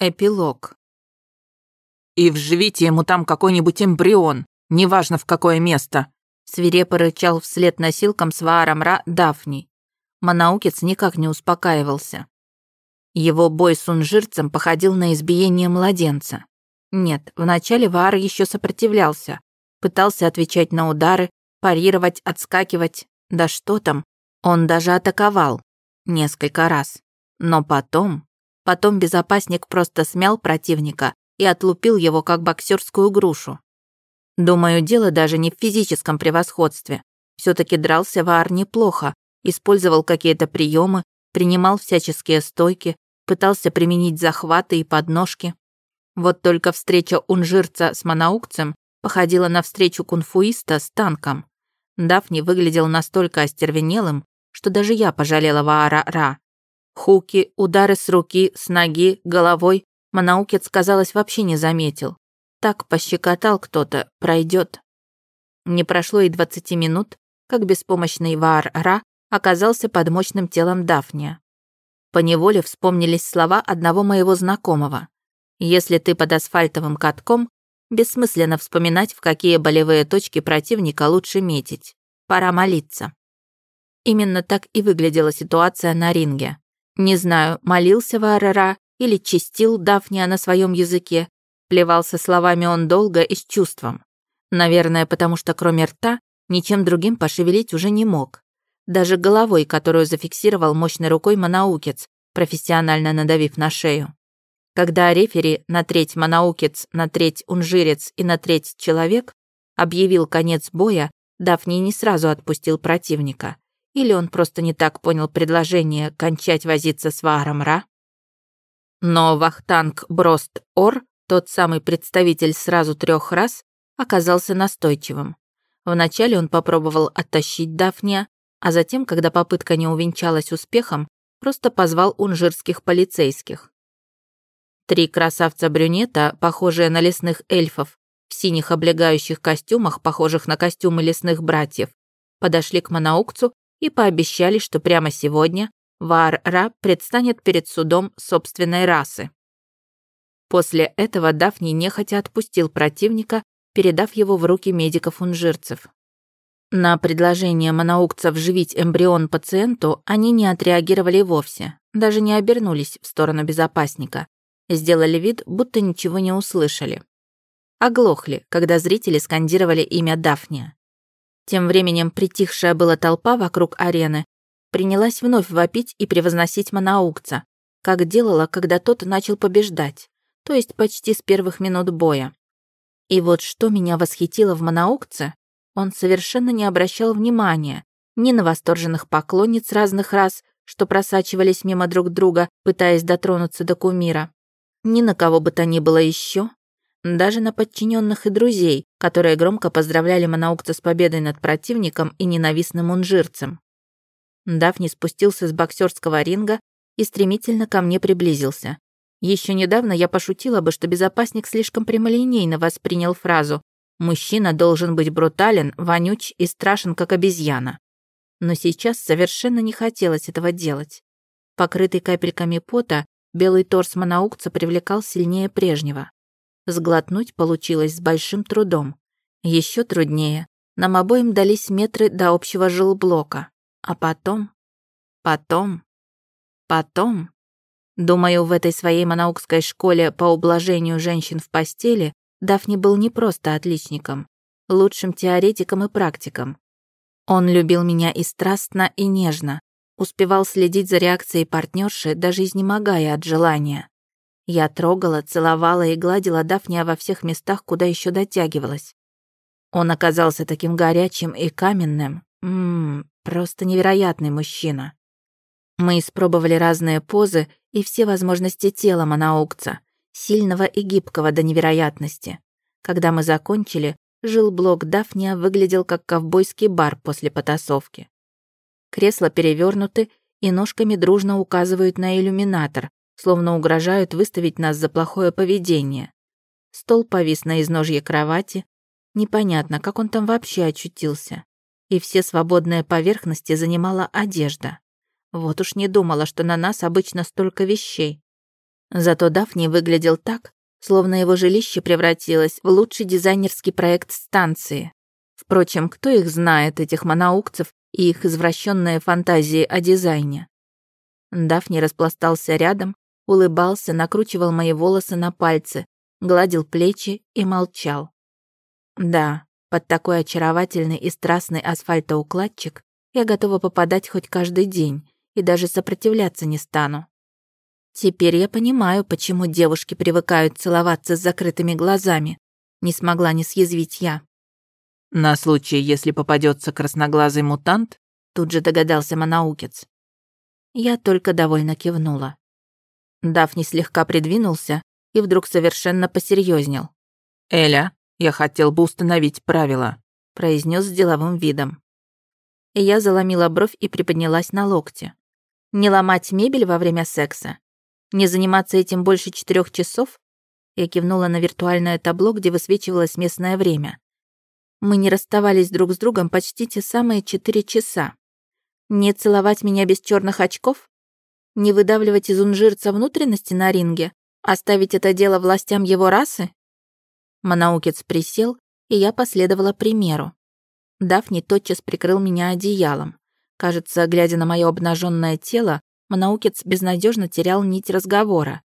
Эпилог. «И вживите ему там какой-нибудь эмбрион, неважно в какое место», свирепо рычал вслед носилкам с Вааром Ра Дафни. Манаукец никак не успокаивался. Его бой с унжирцем походил на избиение младенца. Нет, вначале Ваар еще сопротивлялся, пытался отвечать на удары, парировать, отскакивать, да что там, он даже атаковал. Несколько раз. Но потом Потом безопасник просто смял противника и отлупил его как боксерскую грушу. Думаю, дело даже не в физическом превосходстве. все таки дрался Ваар неплохо, использовал какие-то приемы, принимал всяческие стойки, пытался применить захваты и подножки. Вот только встреча унжирца с манаукцем походила на встречу кунфуиста с танком. Дафни выглядел настолько остервенелым, что даже я пожалела Ваара Ра. Хуки, удары с руки, с ноги, головой Манаукец, казалось, вообще не заметил. Так пощекотал кто-то, пройдет. Не прошло и двадцати минут, как беспомощный Ваар-Ра оказался под мощным телом Дафния. Поневоле вспомнились слова одного моего знакомого. «Если ты под асфальтовым катком, бессмысленно вспоминать, в какие болевые точки противника лучше метить. Пора молиться». Именно так и выглядела ситуация на ринге. Не знаю, молился Варера или чистил Дафния на своем языке. Плевался словами он долго и с чувством. Наверное, потому что кроме рта ничем другим пошевелить уже не мог. Даже головой, которую зафиксировал мощной рукой манаукец, профессионально надавив на шею. Когда рефери на треть манаукец, на треть унжирец и на треть человек объявил конец боя, Дафни не сразу отпустил противника. Или он просто не так понял предложение кончать возиться с Вааром Ра? Но Вахтанг Брост Ор, тот самый представитель сразу трех раз, оказался настойчивым. Вначале он попробовал оттащить Дафния, а затем, когда попытка не увенчалась успехом, просто позвал унжирских полицейских. Три красавца-брюнета, похожие на лесных эльфов, в синих облегающих костюмах, похожих на костюмы лесных братьев, подошли к Манаукцу и пообещали, что прямо сегодня Ваар-Ра предстанет перед судом собственной расы. После этого Дафни нехотя отпустил противника, передав его в руки медиков-унжирцев. На предложение монаукцев вживить эмбрион пациенту они не отреагировали вовсе, даже не обернулись в сторону безопасника, сделали вид, будто ничего не услышали. Оглохли, когда зрители скандировали имя Дафния. Тем временем притихшая была толпа вокруг арены принялась вновь вопить и превозносить Манаукца, как делала, когда тот начал побеждать, то есть почти с первых минут боя. И вот что меня восхитило в Манаукце, он совершенно не обращал внимания ни на восторженных поклонниц разных рас, что просачивались мимо друг друга, пытаясь дотронуться до кумира, ни на кого бы то ни было еще, даже на подчиненных и друзей, которые громко поздравляли Манаукта с победой над противником и ненавистным унжирцем. Дафни спустился с боксерского ринга и стремительно ко мне приблизился. Еще недавно я пошутила бы, что безопасник слишком прямолинейно воспринял фразу «Мужчина должен быть брутален, вонюч и страшен, как обезьяна». Но сейчас совершенно не хотелось этого делать. Покрытый капельками пота, белый торс Манаукца привлекал сильнее прежнего. Сглотнуть получилось с большим трудом. Еще труднее. Нам обоим дались метры до общего жилблока. А потом... Потом... Потом... Думаю, в этой своей манаукской школе по ублажению женщин в постели Дафни был не просто отличником, лучшим теоретиком и практиком. Он любил меня и страстно, и нежно, успевал следить за реакцией партнерши, даже изнемогая от желания. Я трогала, целовала и гладила Дафния во всех местах, куда еще дотягивалась. Он оказался таким горячим и каменным. Ммм, просто невероятный мужчина. Мы испробовали разные позы и все возможности тела Манаукца, сильного и гибкого до невероятности. Когда мы закончили, жилблок Дафния выглядел как ковбойский бар после потасовки. Кресла перевернуты и ножками дружно указывают на иллюминатор, словно угрожают выставить нас за плохое поведение. Стол повис на изножье кровати. Непонятно, как он там вообще очутился. И все свободные поверхности занимала одежда. Вот уж не думала, что на нас обычно столько вещей. Зато Дафни выглядел так, словно его жилище превратилось в лучший дизайнерский проект станции. Впрочем, кто их знает, этих моноукцев и их извращенные фантазии о дизайне? Дафни распластался рядом, улыбался, накручивал мои волосы на пальцы, гладил плечи и молчал. Да, под такой очаровательный и страстный асфальтоукладчик я готова попадать хоть каждый день и даже сопротивляться не стану. Теперь я понимаю, почему девушки привыкают целоваться с закрытыми глазами. Не смогла не съязвить я. На случай, если попадется красноглазый мутант, тут же догадался Манаукец. Я только довольно кивнула. Дафни слегка придвинулся и вдруг совершенно посерьезнел. «Эля, я хотел бы установить правила», произнес с деловым видом. Я заломила бровь и приподнялась на локте. Не ломать мебель во время секса? Не заниматься этим больше четырех часов? Я кивнула на виртуальное табло, где высвечивалось местное время. Мы не расставались друг с другом почти те самые четыре часа. Не целовать меня без черных очков? Не выдавливать из унжирца внутренности на ринге? Оставить это дело властям его расы? Манаукец присел, и я последовала примеру. Дафни тотчас прикрыл меня одеялом. Кажется, глядя на мое обнаженное тело, Манаукец безнадежно терял нить разговора.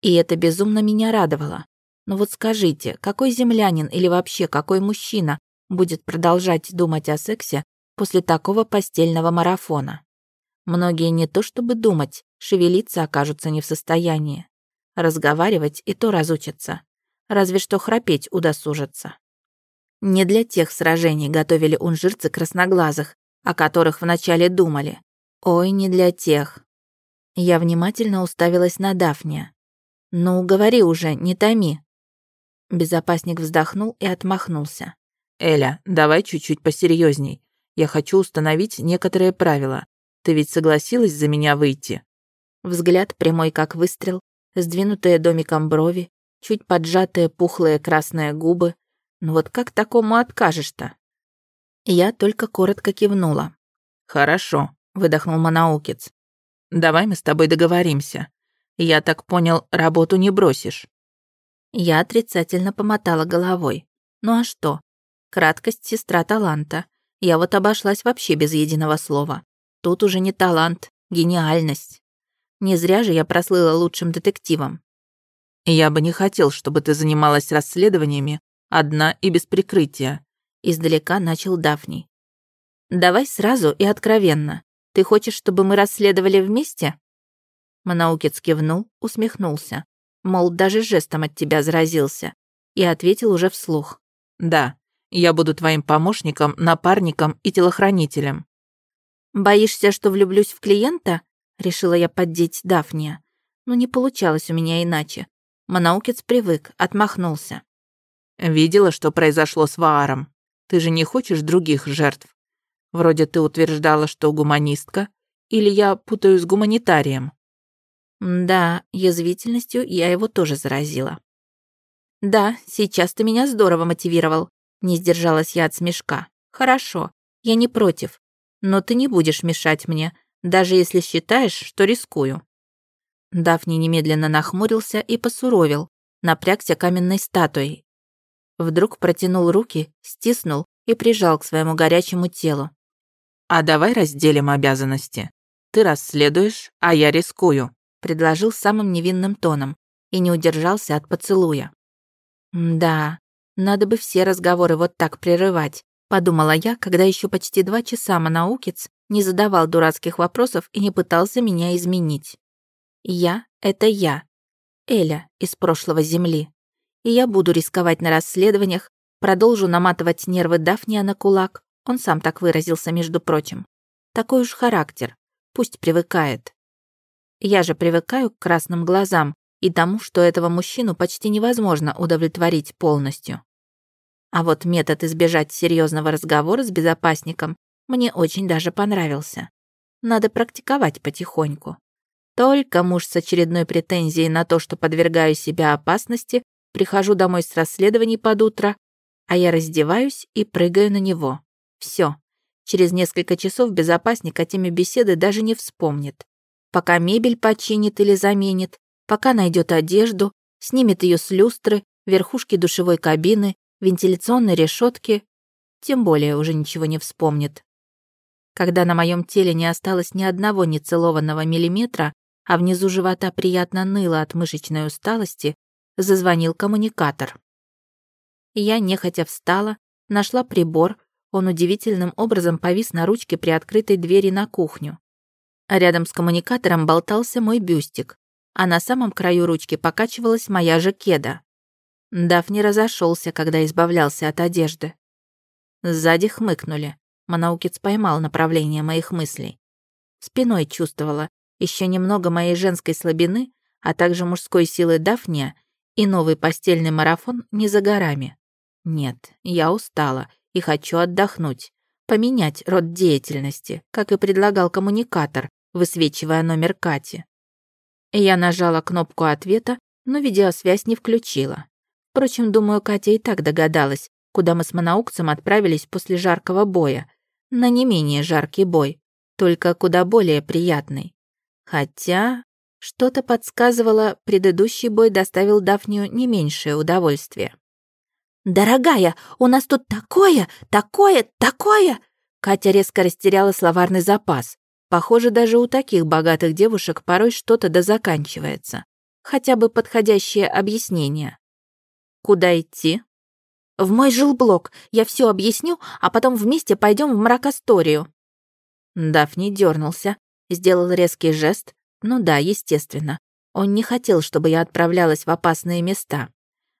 И это безумно меня радовало. Но вот скажите, какой землянин или вообще какой мужчина будет продолжать думать о сексе после такого постельного марафона. Многие не то чтобы думать, шевелиться окажутся не в состоянии. Разговаривать и то разучатся. Разве что храпеть удосужатся. Не для тех сражений готовили унжирцы красноглазых, о которых вначале думали. Ой, не для тех. Я внимательно уставилась на Дафния. «Ну, говори уже, не томи». Безопасник вздохнул и отмахнулся. «Эля, давай чуть-чуть посерьезней. Я хочу установить некоторые правила. Ты ведь согласилась за меня выйти?» Взгляд прямой как выстрел, сдвинутые домиком брови, чуть поджатые пухлые красные губы. Ну вот как такому откажешь-то? Я только коротко кивнула. «Хорошо», — выдохнул Манаукец. «Давай мы с тобой договоримся. Я так понял, работу не бросишь». Я отрицательно помотала головой. Ну а что? Краткость сестра таланта. Я вот обошлась вообще без единого слова. Тут уже не талант, гениальность. Не зря же я прослыла лучшим детективом. Я бы не хотел, чтобы ты занималась расследованиями одна и без прикрытия. Издалека начал Дафний. Давай сразу и откровенно. Ты хочешь, чтобы мы расследовали вместе? Манаукец кивнул, усмехнулся. Мол, даже жестом от тебя заразился. И ответил уже вслух. Да, я буду твоим помощником, напарником и телохранителем». «Боишься, что влюблюсь в клиента?» — решила я поддеть Дафния. Но не получалось у меня иначе. Манаукец привык, отмахнулся. «Видела, что произошло с Вааром? Ты же не хочешь других жертв? Вроде ты утверждала, что гуманистка, или я путаю с гуманитарием?» Да, язвительностью я его тоже заразила. «Да, сейчас ты меня здорово мотивировал. Не сдержалась я от смешка. «Хорошо, я не против. Но ты не будешь мешать мне, даже если считаешь, что рискую». Дафни немедленно нахмурился и посуровил, напрягся каменной статуей. Вдруг протянул руки, стиснул и прижал к своему горячему телу. «А давай разделим обязанности. Ты расследуешь, а я рискую», предложил самым невинным тоном и не удержался от поцелуя. «Да, надо бы все разговоры вот так прерывать, подумала я, когда еще почти два часа Манаукец не задавал дурацких вопросов и не пытался меня изменить. Я — это я, Эля из прошлого Земли. И я буду рисковать на расследованиях, продолжу наматывать нервы Дафния на кулак, он сам так выразился, между прочим. Такой уж характер, пусть привыкает. Я же привыкаю к красным глазам и тому, что этого мужчину почти невозможно удовлетворить полностью. А вот метод избежать серьезного разговора с безопасником мне очень даже понравился. Надо практиковать потихоньку. Только муж с очередной претензией на то, что подвергаю себя опасности, прихожу домой с расследований под утро, а я раздеваюсь и прыгаю на него. Все. Через несколько часов безопасник о теме беседы даже не вспомнит. Пока мебель починит или заменит, пока найдет одежду, снимет ее с люстры, верхушки душевой кабины, вентиляционной решетки, тем более уже ничего не вспомнит. Когда на моем теле не осталось ни одного нецелованного миллиметра, а внизу живота приятно ныло от мышечной усталости, зазвонил коммуникатор. Я нехотя встала, нашла прибор, он удивительным образом повис на ручке при открытой двери на кухню. Рядом с коммуникатором болтался мой бюстик, а на самом краю ручки покачивалась моя же кеда. Дав не разошелся, когда избавлялся от одежды. Сзади хмыкнули. Манаукец поймал направление моих мыслей. Спиной чувствовала еще немного моей женской слабины, а также мужской силы Дафния, и новый постельный марафон не за горами. Нет, я устала и хочу отдохнуть, поменять род деятельности, как и предлагал коммуникатор, высвечивая номер Кати. Я нажала кнопку ответа, но видеосвязь не включила. Впрочем, думаю, Катя и так догадалась, куда мы с Манаукцем отправились после жаркого боя. На не менее жаркий бой, только куда более приятный. Хотя что-то подсказывало, предыдущий бой доставил Дафнию не меньшее удовольствие. «Дорогая, у нас тут такое, такое, такое!» Катя резко растеряла словарный запас. Похоже, даже у таких богатых девушек порой что-то дозаканчивается. Хотя бы подходящее объяснение. Куда идти? В мой жилблок. Я все объясню, а потом вместе пойдем в мракосторию. Дафни дернулся, сделал резкий жест. Ну да, естественно. Он не хотел, чтобы я отправлялась в опасные места.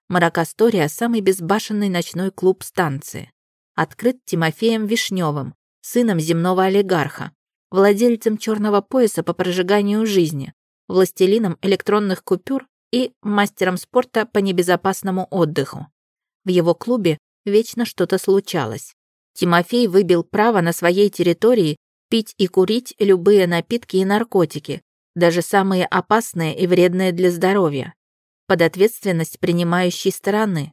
Мракостория — самый безбашенный ночной клуб станции. Открыт Тимофеем Вишневым, сыном земного олигарха, владельцем черного пояса по прожиганию жизни, властелином электронных купюр и мастером спорта по небезопасному отдыху. В его клубе вечно что-то случалось. Тимофей выбил право на своей территории пить и курить любые напитки и наркотики, даже самые опасные и вредные для здоровья, под ответственность принимающей стороны.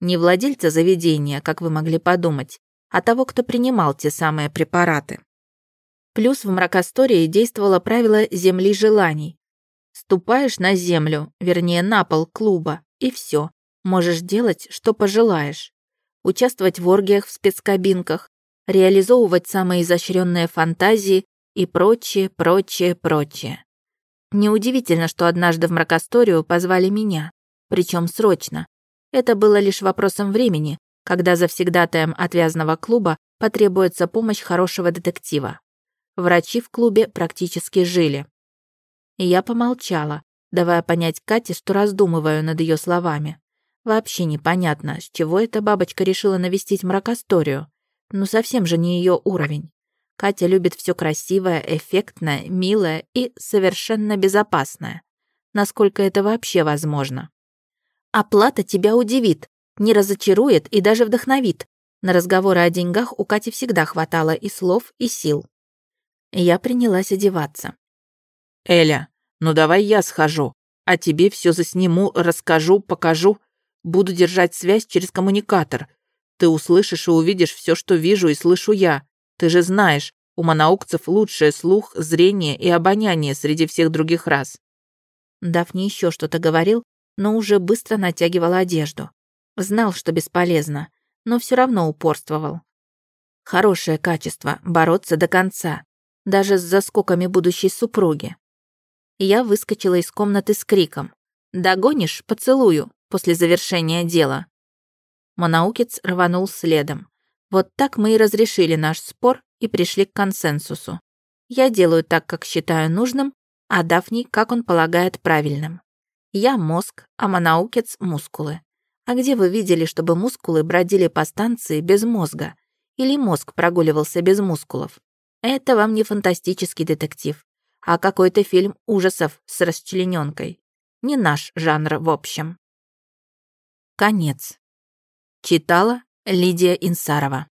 Не владельца заведения, как вы могли подумать, а того, кто принимал те самые препараты. Плюс в мракостории действовало правило земли желаний, Ступаешь на землю, вернее, на пол клуба, и все. Можешь делать, что пожелаешь. Участвовать в оргиях в спецкабинках, реализовывать самые изощренные фантазии и прочее, прочее, прочее. Неудивительно, что однажды в мракосторию позвали меня, причем срочно. Это было лишь вопросом времени, когда завсегдатаем отвязного клуба потребуется помощь хорошего детектива. Врачи в клубе практически жили. И я помолчала, давая понять Кате, что раздумываю над ее словами. Вообще непонятно, с чего эта бабочка решила навестить мракосторию. Ну совсем же не ее уровень. Катя любит все красивое, эффектное, милое и совершенно безопасное. Насколько это вообще возможно. Оплата тебя удивит, не разочарует и даже вдохновит. На разговоры о деньгах у Кати всегда хватало и слов, и сил. Я принялась одеваться. «Эля, ну давай я схожу, а тебе все засниму, расскажу, покажу. Буду держать связь через коммуникатор. Ты услышишь и увидишь все, что вижу и слышу я. Ты же знаешь, у моноукцев лучшее слух, зрение и обоняние среди всех других рас». Дафни еще что-то говорил, но уже быстро натягивал одежду. Знал, что бесполезно, но все равно упорствовал. Хорошее качество, бороться до конца, даже с заскоками будущей супруги я выскочила из комнаты с криком «Догонишь? Поцелую!» После завершения дела. Монаукец рванул следом. Вот так мы и разрешили наш спор и пришли к консенсусу. Я делаю так, как считаю нужным, а Дафний, как он полагает правильным. Я мозг, а Монаукец — мускулы. А где вы видели, чтобы мускулы бродили по станции без мозга? Или мозг прогуливался без мускулов? Это вам не фантастический детектив а какой-то фильм ужасов с расчлененкой. Не наш жанр в общем. Конец. Читала Лидия Инсарова.